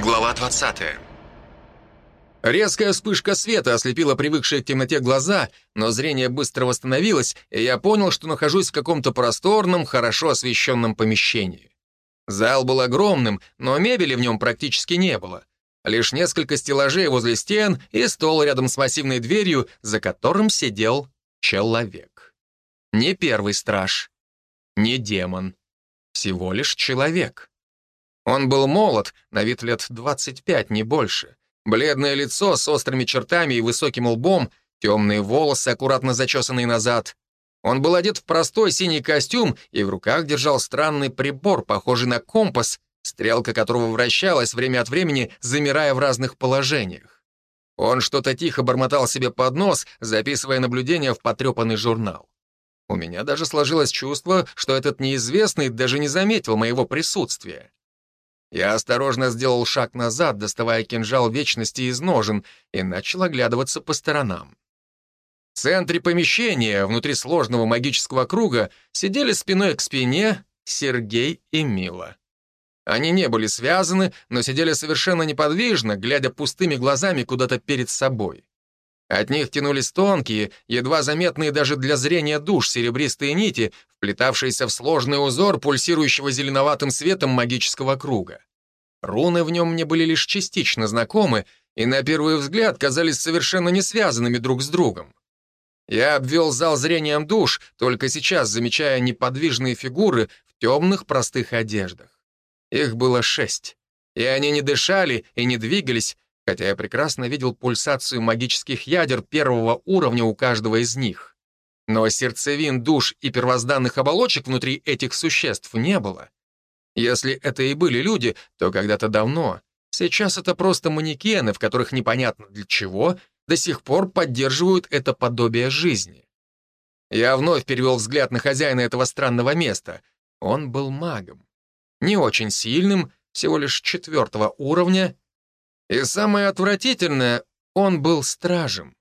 Глава 20. Резкая вспышка света ослепила привыкшие к темноте глаза, но зрение быстро восстановилось, и я понял, что нахожусь в каком-то просторном, хорошо освещенном помещении. Зал был огромным, но мебели в нем практически не было. Лишь несколько стеллажей возле стен и стол рядом с массивной дверью, за которым сидел человек. Не первый страж, не демон, всего лишь человек. Он был молод, на вид лет 25, не больше. Бледное лицо с острыми чертами и высоким лбом, темные волосы, аккуратно зачесанные назад. Он был одет в простой синий костюм и в руках держал странный прибор, похожий на компас, стрелка которого вращалась время от времени, замирая в разных положениях. Он что-то тихо бормотал себе под нос, записывая наблюдения в потрепанный журнал. У меня даже сложилось чувство, что этот неизвестный даже не заметил моего присутствия. Я осторожно сделал шаг назад, доставая кинжал вечности из ножен, и начал оглядываться по сторонам. В центре помещения, внутри сложного магического круга, сидели спиной к спине Сергей и Мила. Они не были связаны, но сидели совершенно неподвижно, глядя пустыми глазами куда-то перед собой. От них тянулись тонкие, едва заметные даже для зрения душ серебристые нити, вплетавшиеся в сложный узор пульсирующего зеленоватым светом магического круга. Руны в нем мне были лишь частично знакомы и на первый взгляд казались совершенно не связанными друг с другом. Я обвел зал зрением душ, только сейчас замечая неподвижные фигуры в темных простых одеждах. Их было шесть, и они не дышали и не двигались, хотя я прекрасно видел пульсацию магических ядер первого уровня у каждого из них. Но сердцевин душ и первозданных оболочек внутри этих существ не было. Если это и были люди, то когда-то давно. Сейчас это просто манекены, в которых непонятно для чего до сих пор поддерживают это подобие жизни. Я вновь перевел взгляд на хозяина этого странного места. Он был магом. Не очень сильным, всего лишь четвертого уровня, и самое отвратительное, он был стражем.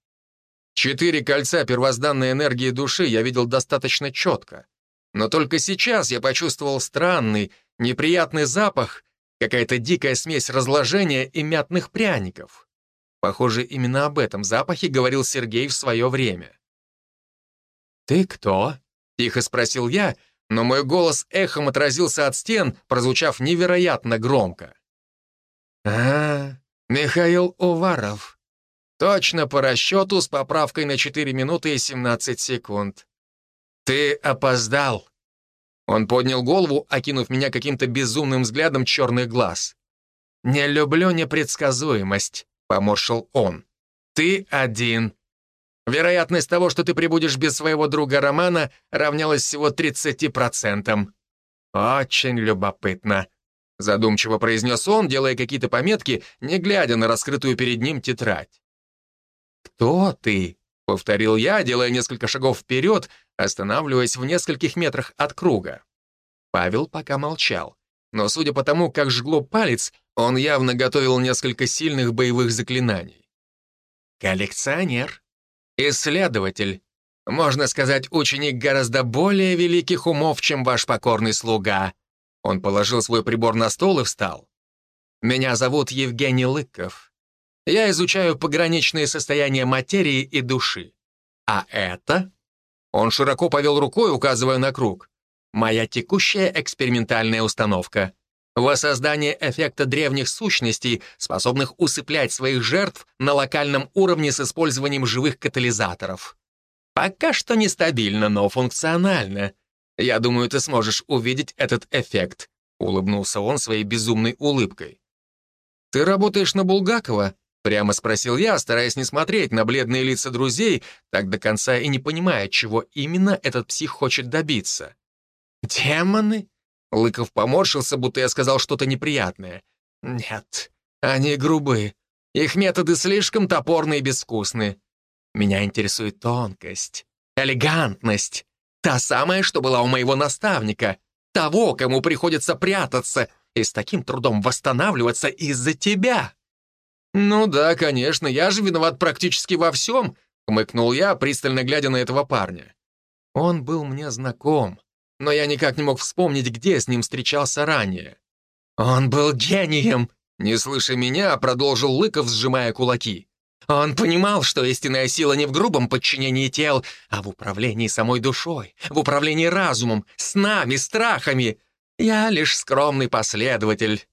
Четыре кольца первозданной энергии души я видел достаточно четко. Но только сейчас я почувствовал странный, неприятный запах, какая-то дикая смесь разложения и мятных пряников. Похоже, именно об этом запахе говорил Сергей в свое время. «Ты кто?» — тихо спросил я, но мой голос эхом отразился от стен, прозвучав невероятно громко. «А, Михаил Уваров. Точно по расчету с поправкой на 4 минуты и 17 секунд. Ты опоздал. Он поднял голову, окинув меня каким-то безумным взглядом черных глаз. «Не люблю непредсказуемость», — поморщил он. «Ты один. Вероятность того, что ты прибудешь без своего друга Романа, равнялась всего 30%. Очень любопытно. Задумчиво произнес он, делая какие-то пометки, не глядя на раскрытую перед ним тетрадь. «Кто ты?» — повторил я, делая несколько шагов вперед, останавливаясь в нескольких метрах от круга. Павел пока молчал, но судя по тому, как жгло палец, он явно готовил несколько сильных боевых заклинаний. «Коллекционер, исследователь, можно сказать, ученик гораздо более великих умов, чем ваш покорный слуга», он положил свой прибор на стол и встал. «Меня зовут Евгений Лыков. Я изучаю пограничные состояния материи и души. А это...» Он широко повел рукой, указывая на круг. «Моя текущая экспериментальная установка. Воссоздание эффекта древних сущностей, способных усыплять своих жертв на локальном уровне с использованием живых катализаторов. Пока что нестабильно, но функционально. Я думаю, ты сможешь увидеть этот эффект», — улыбнулся он своей безумной улыбкой. «Ты работаешь на Булгакова?» — прямо спросил я, стараясь не смотреть на бледные лица друзей, так до конца и не понимая, чего именно этот псих хочет добиться. «Демоны?» — Лыков поморщился, будто я сказал что-то неприятное. «Нет, они грубы. Их методы слишком топорные и безвкусны. Меня интересует тонкость, элегантность, Та самая, что была у моего наставника. Того, кому приходится прятаться и с таким трудом восстанавливаться из-за тебя. «Ну да, конечно, я же виноват практически во всем», — хмыкнул я, пристально глядя на этого парня. Он был мне знаком, но я никак не мог вспомнить, где с ним встречался ранее. «Он был гением!» Не слыша меня, продолжил Лыков, сжимая кулаки. Он понимал, что истинная сила не в грубом подчинении тел, а в управлении самой душой, в управлении разумом, снами, страхами. Я лишь скромный последователь.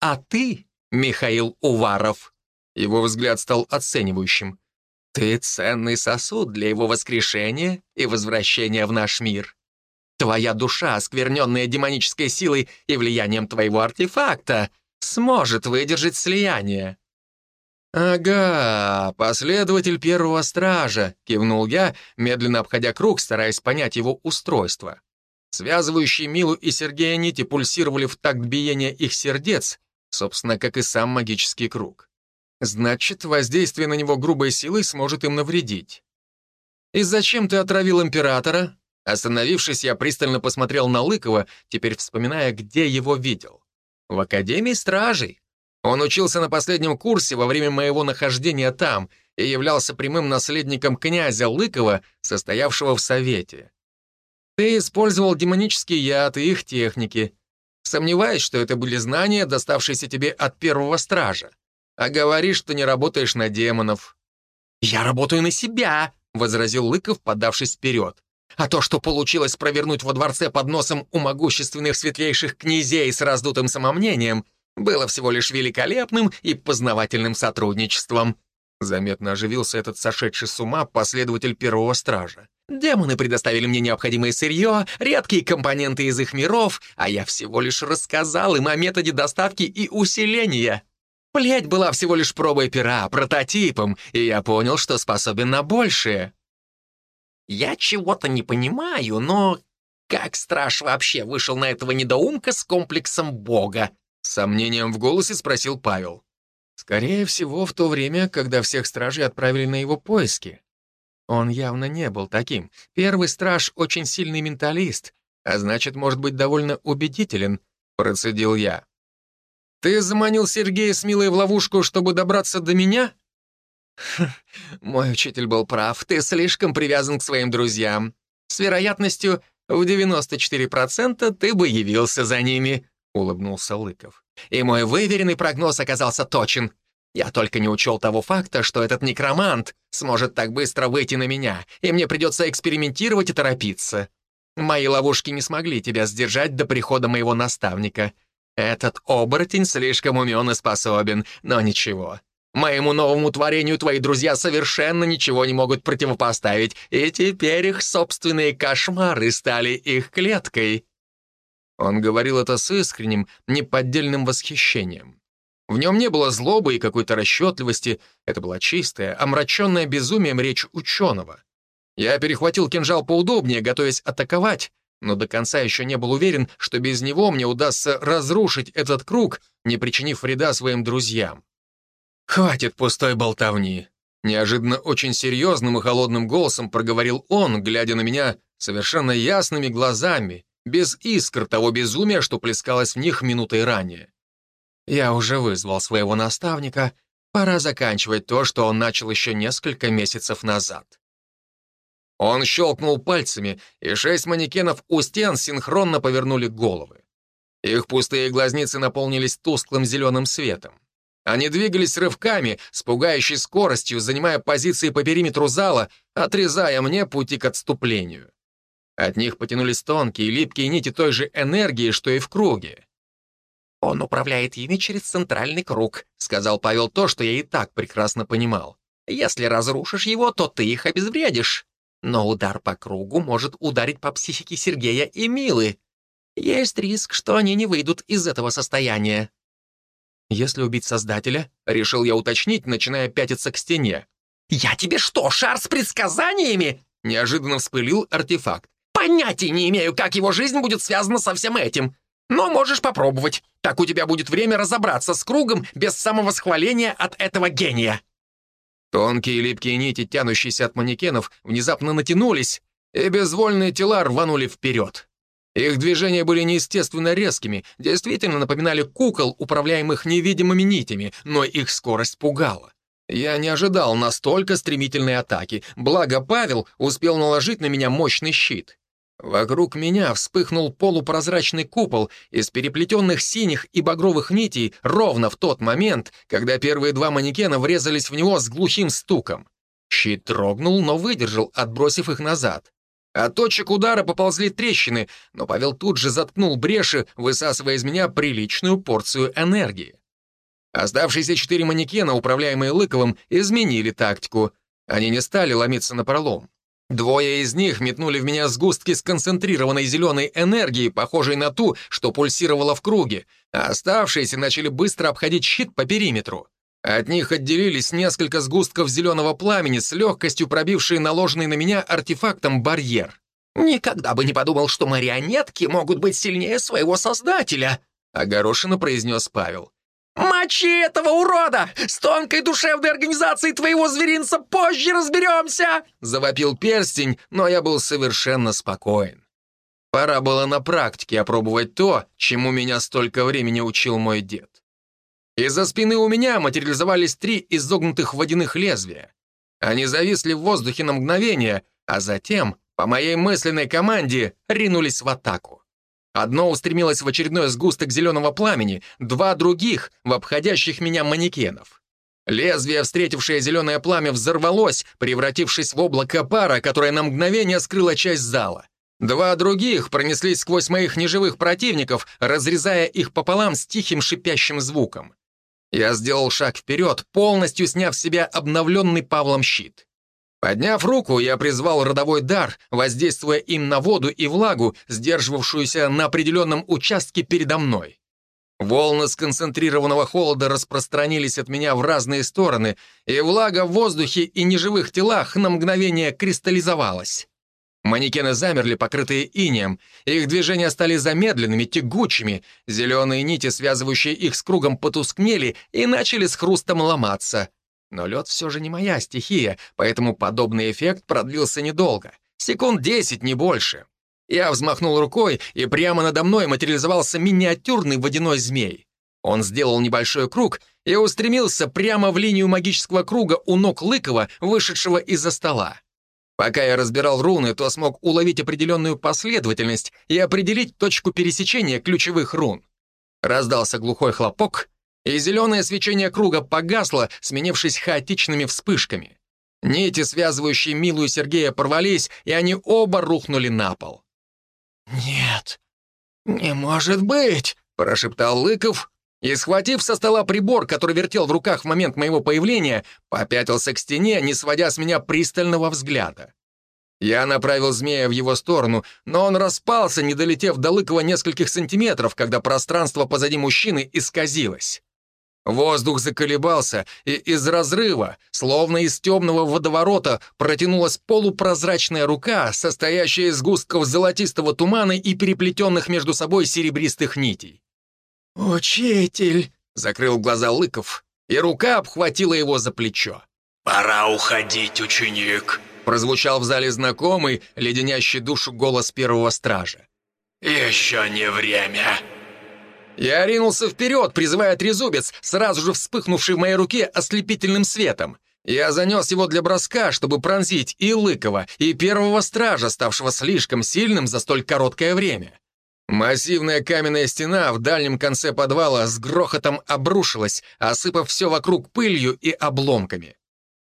А ты, Михаил Уваров, его взгляд стал оценивающим, ты ценный сосуд для его воскрешения и возвращения в наш мир. Твоя душа, оскверненная демонической силой и влиянием твоего артефакта, сможет выдержать слияние. «Ага, последователь первого стража», — кивнул я, медленно обходя круг, стараясь понять его устройство. Связывающие Милу и Сергея нити пульсировали в такт биения их сердец, собственно, как и сам магический круг. Значит, воздействие на него грубой силой сможет им навредить. «И зачем ты отравил императора?» Остановившись, я пристально посмотрел на Лыкова, теперь вспоминая, где его видел. «В Академии Стражей. Он учился на последнем курсе во время моего нахождения там и являлся прямым наследником князя Лыкова, состоявшего в Совете. Ты использовал демонический яд и их техники. Сомневаюсь, что это были знания, доставшиеся тебе от первого стража. А говоришь, что не работаешь на демонов. «Я работаю на себя», — возразил Лыков, подавшись вперед. А то, что получилось провернуть во дворце под носом у могущественных светлейших князей с раздутым самомнением — было всего лишь великолепным и познавательным сотрудничеством. Заметно оживился этот сошедший с ума последователь первого стража. Демоны предоставили мне необходимое сырье, редкие компоненты из их миров, а я всего лишь рассказал им о методе доставки и усиления. Плеть была всего лишь пробой пера, прототипом, и я понял, что способен на большее. Я чего-то не понимаю, но как страж вообще вышел на этого недоумка с комплексом бога? С сомнением в голосе спросил Павел. Скорее всего, в то время, когда всех стражей отправили на его поиски. Он явно не был таким. Первый страж — очень сильный менталист, а значит, может быть довольно убедителен, процедил я. «Ты заманил Сергея с Милой в ловушку, чтобы добраться до меня?» «Мой учитель был прав. Ты слишком привязан к своим друзьям. С вероятностью в 94% ты бы явился за ними», улыбнулся Лыков. «И мой выверенный прогноз оказался точен. Я только не учел того факта, что этот некромант сможет так быстро выйти на меня, и мне придется экспериментировать и торопиться. Мои ловушки не смогли тебя сдержать до прихода моего наставника. Этот оборотень слишком умен и способен, но ничего. Моему новому творению твои друзья совершенно ничего не могут противопоставить, и теперь их собственные кошмары стали их клеткой». Он говорил это с искренним, неподдельным восхищением. В нем не было злобы и какой-то расчетливости, это была чистая, омраченная безумием речь ученого. Я перехватил кинжал поудобнее, готовясь атаковать, но до конца еще не был уверен, что без него мне удастся разрушить этот круг, не причинив вреда своим друзьям. «Хватит пустой болтовни!» Неожиданно очень серьезным и холодным голосом проговорил он, глядя на меня совершенно ясными глазами, без искр того безумия, что плескалось в них минутой ранее. Я уже вызвал своего наставника, пора заканчивать то, что он начал еще несколько месяцев назад. Он щелкнул пальцами, и шесть манекенов у стен синхронно повернули головы. Их пустые глазницы наполнились тусклым зеленым светом. Они двигались рывками, с пугающей скоростью, занимая позиции по периметру зала, отрезая мне пути к отступлению. От них потянулись тонкие, липкие нити той же энергии, что и в круге. «Он управляет ими через центральный круг», — сказал Павел то, что я и так прекрасно понимал. «Если разрушишь его, то ты их обезвредишь. Но удар по кругу может ударить по психике Сергея и Милы. Есть риск, что они не выйдут из этого состояния». «Если убить Создателя», — решил я уточнить, начиная пятиться к стене. «Я тебе что, шар с предсказаниями?» — неожиданно вспылил артефакт. Понятия не имею, как его жизнь будет связана со всем этим. Но можешь попробовать. Так у тебя будет время разобраться с кругом без самовосхваления от этого гения». Тонкие липкие нити, тянущиеся от манекенов, внезапно натянулись, и безвольные тела рванули вперед. Их движения были неестественно резкими, действительно напоминали кукол, управляемых невидимыми нитями, но их скорость пугала. Я не ожидал настолько стремительной атаки, благо Павел успел наложить на меня мощный щит. Вокруг меня вспыхнул полупрозрачный купол из переплетенных синих и багровых нитей ровно в тот момент, когда первые два манекена врезались в него с глухим стуком. Щит трогнул, но выдержал, отбросив их назад. От точек удара поползли трещины, но Павел тут же заткнул бреши, высасывая из меня приличную порцию энергии. Оставшиеся четыре манекена, управляемые Лыковым, изменили тактику. Они не стали ломиться на пролом. Двое из них метнули в меня сгустки сконцентрированной зеленой энергии, похожей на ту, что пульсировала в круге, а оставшиеся начали быстро обходить щит по периметру. От них отделились несколько сгустков зеленого пламени с легкостью пробившие наложенный на меня артефактом барьер. «Никогда бы не подумал, что марионетки могут быть сильнее своего создателя», — огорошенно произнес Павел. «Мочи этого урода! С тонкой душевной организацией твоего зверинца позже разберемся!» Завопил перстень, но я был совершенно спокоен. Пора было на практике опробовать то, чему меня столько времени учил мой дед. Из-за спины у меня материализовались три изогнутых водяных лезвия. Они зависли в воздухе на мгновение, а затем, по моей мысленной команде, ринулись в атаку. Одно устремилось в очередной сгусток зеленого пламени, два других — в обходящих меня манекенов. Лезвие, встретившее зеленое пламя, взорвалось, превратившись в облако пара, которое на мгновение скрыло часть зала. Два других пронеслись сквозь моих неживых противников, разрезая их пополам с тихим шипящим звуком. Я сделал шаг вперед, полностью сняв с себя обновленный Павлом щит. Подняв руку, я призвал родовой дар, воздействуя им на воду и влагу, сдерживавшуюся на определенном участке передо мной. Волны сконцентрированного холода распространились от меня в разные стороны, и влага в воздухе и неживых телах на мгновение кристаллизовалась. Манекены замерли, покрытые инеем. Их движения стали замедленными, тягучими. Зеленые нити, связывающие их с кругом, потускнели и начали с хрустом ломаться. Но лед все же не моя стихия, поэтому подобный эффект продлился недолго. Секунд десять, не больше. Я взмахнул рукой, и прямо надо мной материализовался миниатюрный водяной змей. Он сделал небольшой круг и устремился прямо в линию магического круга у ног Лыкова, вышедшего из-за стола. Пока я разбирал руны, то смог уловить определенную последовательность и определить точку пересечения ключевых рун. Раздался глухой хлопок, и зеленое свечение круга погасло, сменившись хаотичными вспышками. Нити, связывающие Милу Сергея, порвались, и они оба рухнули на пол. «Нет, не может быть!» — прошептал Лыков, и, схватив со стола прибор, который вертел в руках в момент моего появления, попятился к стене, не сводя с меня пристального взгляда. Я направил змея в его сторону, но он распался, не долетев до Лыкова нескольких сантиметров, когда пространство позади мужчины исказилось. Воздух заколебался, и из разрыва, словно из темного водоворота, протянулась полупрозрачная рука, состоящая из густков золотистого тумана и переплетенных между собой серебристых нитей. «Учитель!» — закрыл глаза Лыков, и рука обхватила его за плечо. «Пора уходить, ученик!» — прозвучал в зале знакомый, леденящий душу голос первого стража. «Еще не время!» Я ринулся вперед, призывая трезубец, сразу же вспыхнувший в моей руке ослепительным светом. Я занес его для броска, чтобы пронзить и Лыкова, и первого стража, ставшего слишком сильным за столь короткое время. Массивная каменная стена в дальнем конце подвала с грохотом обрушилась, осыпав все вокруг пылью и обломками.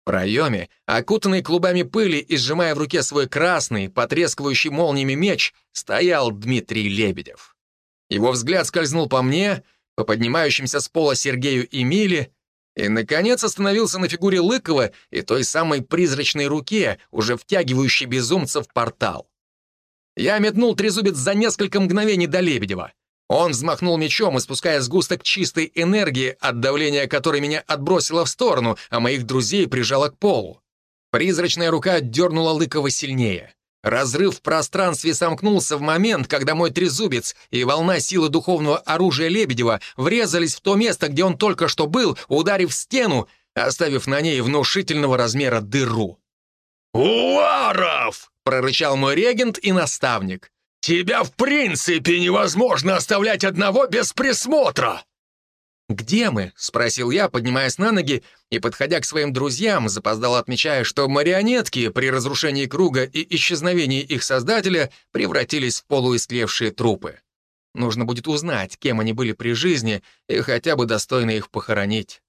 В проеме, окутанный клубами пыли и сжимая в руке свой красный, потрескивающий молниями меч, стоял Дмитрий Лебедев. Его взгляд скользнул по мне, по поднимающимся с пола Сергею и Миле, и, наконец, остановился на фигуре Лыкова и той самой призрачной руке, уже втягивающей безумца в портал. Я метнул трезубец за несколько мгновений до Лебедева. Он взмахнул мечом, испуская сгусток чистой энергии, от давления которой меня отбросило в сторону, а моих друзей прижало к полу. Призрачная рука дернула Лыкова сильнее. Разрыв в пространстве сомкнулся в момент, когда мой трезубец и волна силы духовного оружия Лебедева врезались в то место, где он только что был, ударив стену, оставив на ней внушительного размера дыру. «Уаров!» — прорычал мой регент и наставник. «Тебя в принципе невозможно оставлять одного без присмотра!» «Где мы?» — спросил я, поднимаясь на ноги и, подходя к своим друзьям, запоздал отмечая, что марионетки при разрушении круга и исчезновении их создателя превратились в полуистлевшие трупы. Нужно будет узнать, кем они были при жизни, и хотя бы достойно их похоронить.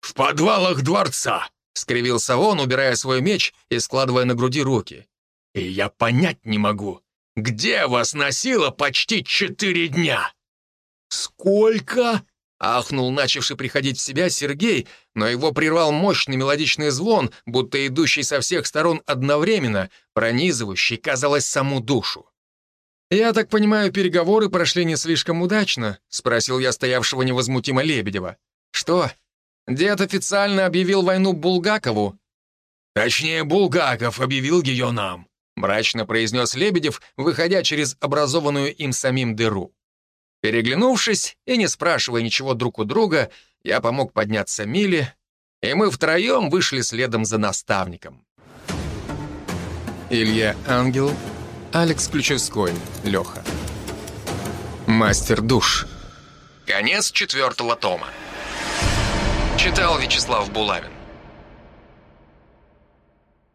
«В подвалах дворца!» — скривился он, убирая свой меч и складывая на груди руки. «И я понять не могу, где вас носило почти четыре дня?» «Сколько?» — ахнул начавший приходить в себя Сергей, но его прервал мощный мелодичный звон, будто идущий со всех сторон одновременно, пронизывающий, казалось, саму душу. «Я так понимаю, переговоры прошли не слишком удачно?» — спросил я стоявшего невозмутимо Лебедева. «Что, дед официально объявил войну Булгакову?» «Точнее, Булгаков объявил ее нам», — мрачно произнес Лебедев, выходя через образованную им самим дыру. Переглянувшись и не спрашивая ничего друг у друга, я помог подняться Миле, и мы втроем вышли следом за наставником. Илья Ангел, Алекс Ключевской, Леха. Мастер душ. Конец четвертого тома. Читал Вячеслав Булавин.